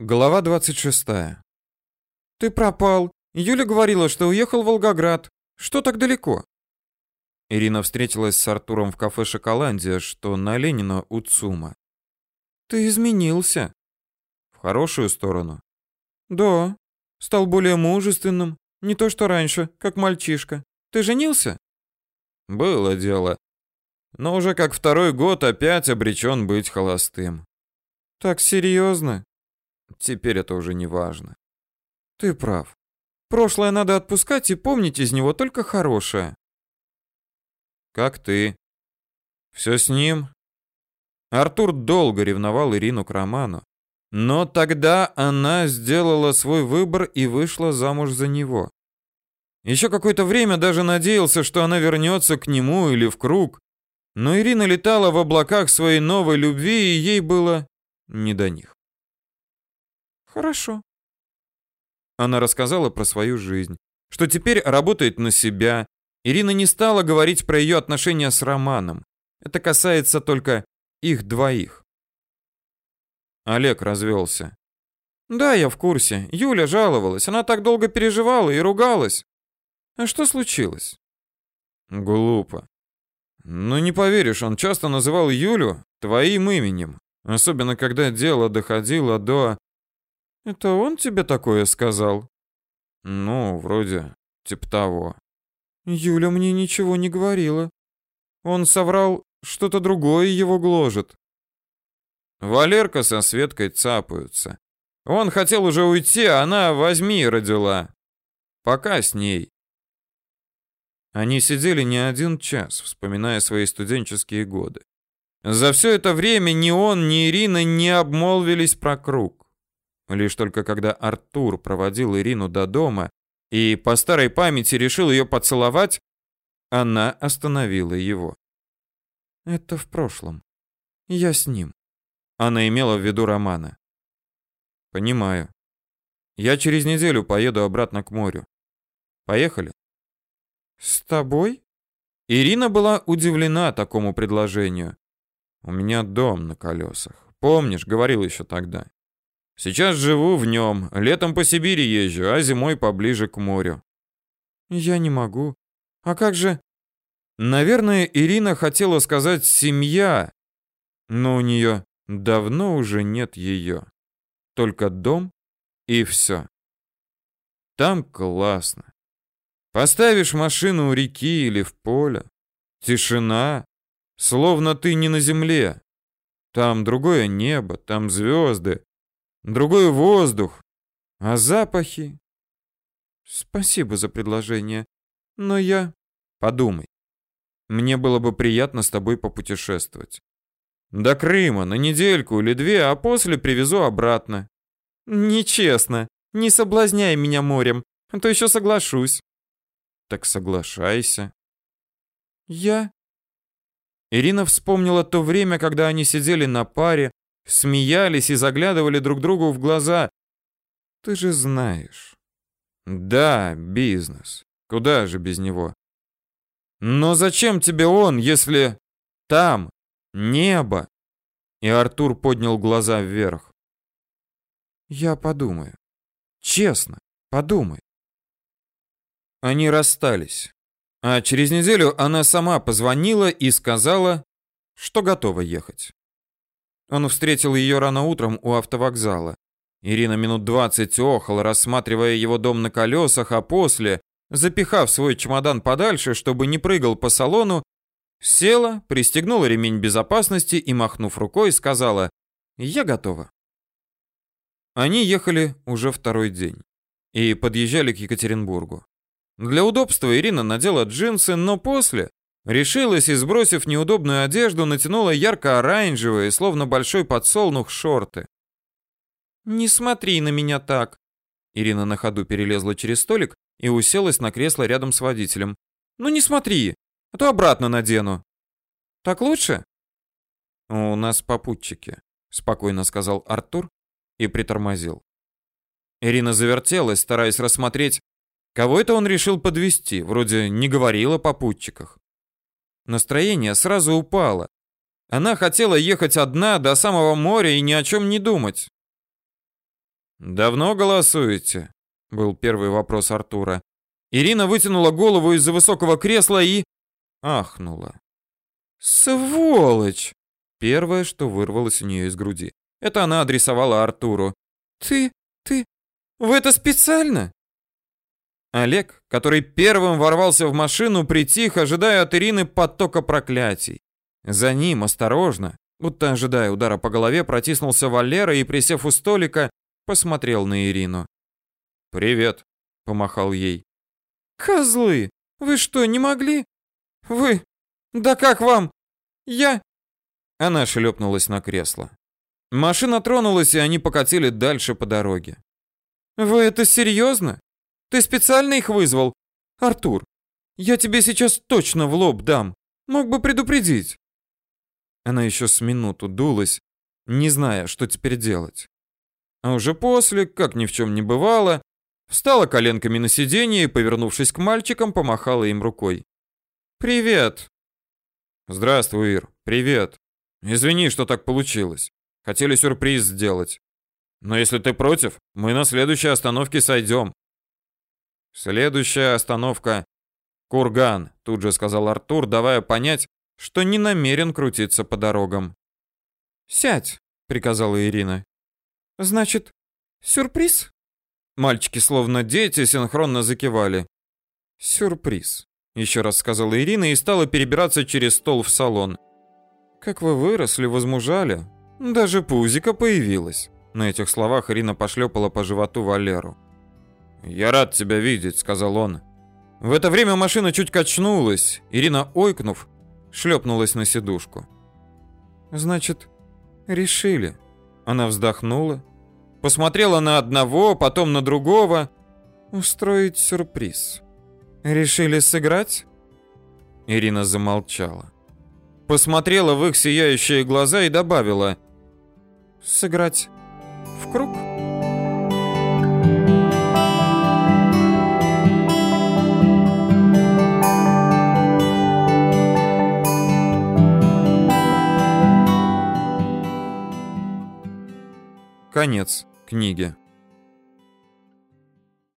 Глава 26. Ты пропал. Юля говорила, что уехал в Волгоград. Что так далеко? Ирина встретилась с Артуром в кафе Шоколандия, что на Ленина у ЦУМа. Ты изменился. В хорошую сторону. Да. Стал более мужественным, не то что раньше, как мальчишка. Ты женился? Было дело. Но уже как второй год опять обречен быть холостым. Так серьезно? Теперь это уже не важно. Ты прав. Прошлое надо отпускать и помнить из него только хорошее. Как ты? Все с ним? Артур долго ревновал Ирину к Роману. Но тогда она сделала свой выбор и вышла замуж за него. Еще какое-то время даже надеялся, что она вернется к нему или в круг. Но Ирина летала в облаках своей новой любви, и ей было не до них. Хорошо. Она рассказала про свою жизнь, что теперь работает на себя. Ирина не стала говорить про ее отношения с Романом. Это касается только их двоих. Олег развелся. Да, я в курсе. Юля жаловалась. Она так долго переживала и ругалась. А что случилось? Глупо. Ну не поверишь, он часто называл Юлю твоим именем, особенно когда дело доходило до это он тебе такое сказал? Ну, вроде типа того. Юля мне ничего не говорила. Он соврал, что-то другое его гложет. Валерка со Светкой цапаются. Он хотел уже уйти, а она возьми родила. Пока с ней. Они сидели не один час, вспоминая свои студенческие годы. За все это время ни он, ни Ирина не обмолвились про круг. Лишь только когда Артур проводил Ирину до дома и по старой памяти решил ее поцеловать, она остановила его. Это в прошлом. Я с ним. Она имела в виду Романа. Понимаю. Я через неделю поеду обратно к морю. Поехали. С тобой? Ирина была удивлена такому предложению. У меня дом на колесах. Помнишь, говорил еще тогда. Сейчас живу в нем, летом по Сибири езжу, а зимой поближе к морю. Я не могу. А как же... Наверное, Ирина хотела сказать «семья», но у нее давно уже нет ее. Только дом и все. Там классно. Поставишь машину у реки или в поле. Тишина, словно ты не на земле. Там другое небо, там звезды, другой воздух, а запахи... Спасибо за предложение, но я... Подумай. Мне было бы приятно с тобой попутешествовать. До Крыма на недельку или две, а после привезу обратно. Нечестно. Не соблазняй меня морем, а то еще соглашусь. Так соглашайся. Я... Ирина вспомнила то время, когда они сидели на паре, смеялись и заглядывали друг другу в глаза. Ты же знаешь. Да, бизнес. Куда же без него? Но зачем тебе он, если там небо? И Артур поднял глаза вверх. Я подумаю. Честно, подумай. Они расстались. А через неделю она сама позвонила и сказала, что готова ехать. Он встретил ее рано утром у автовокзала. Ирина минут двадцать охала, рассматривая его дом на колесах, а после, запихав свой чемодан подальше, чтобы не прыгал по салону, села, пристегнула ремень безопасности и, махнув рукой, сказала «Я готова». Они ехали уже второй день и подъезжали к Екатеринбургу. Для удобства Ирина надела джинсы, но после, Решилась и, сбросив неудобную одежду, натянула ярко-оранжевые, словно большой подсолнух, шорты. «Не смотри на меня так!» Ирина на ходу перелезла через столик и уселась на кресло рядом с водителем. «Ну не смотри, а то обратно надену». «Так лучше?» «У нас попутчики», — спокойно сказал Артур и притормозил. Ирина завертелась, стараясь рассмотреть, кого это он решил подвести, вроде не говорил о попутчиках. Настроение сразу упало. Она хотела ехать одна до самого моря и ни о чем не думать. «Давно голосуете?» — был первый вопрос Артура. Ирина вытянула голову из-за высокого кресла и... ахнула. «Сволочь!» Первое, что вырвалось у нее из груди. Это она адресовала Артуру. «Ты... ты... Вы это специально?» Олег, который первым ворвался в машину, притих, ожидая от Ирины потока проклятий. За ним, осторожно, будто ожидая удара по голове, протиснулся Валера и, присев у столика, посмотрел на Ирину. «Привет», — помахал ей. «Козлы! Вы что, не могли? Вы... Да как вам? Я...» Она шлепнулась на кресло. Машина тронулась, и они покатили дальше по дороге. «Вы это серьезно? Ты специально их вызвал? Артур, я тебе сейчас точно в лоб дам. Мог бы предупредить». Она еще с минуту дулась, не зная, что теперь делать. А уже после, как ни в чем не бывало, встала коленками на сиденье и, повернувшись к мальчикам, помахала им рукой. «Привет!» «Здравствуй, Ир. Привет. Извини, что так получилось. Хотели сюрприз сделать. Но если ты против, мы на следующей остановке сойдем». «Следующая остановка — Курган», — тут же сказал Артур, давая понять, что не намерен крутиться по дорогам. «Сядь», — приказала Ирина. «Значит, сюрприз?» Мальчики, словно дети, синхронно закивали. «Сюрприз», — еще раз сказала Ирина и стала перебираться через стол в салон. «Как вы выросли, возмужали. Даже пузика появилась». На этих словах Ирина пошлепала по животу Валеру. «Я рад тебя видеть», — сказал он. В это время машина чуть качнулась. Ирина, ойкнув, шлепнулась на сидушку. «Значит, решили?» Она вздохнула, посмотрела на одного, потом на другого. «Устроить сюрприз. Решили сыграть?» Ирина замолчала. Посмотрела в их сияющие глаза и добавила. «Сыграть в круг?» Конец книги.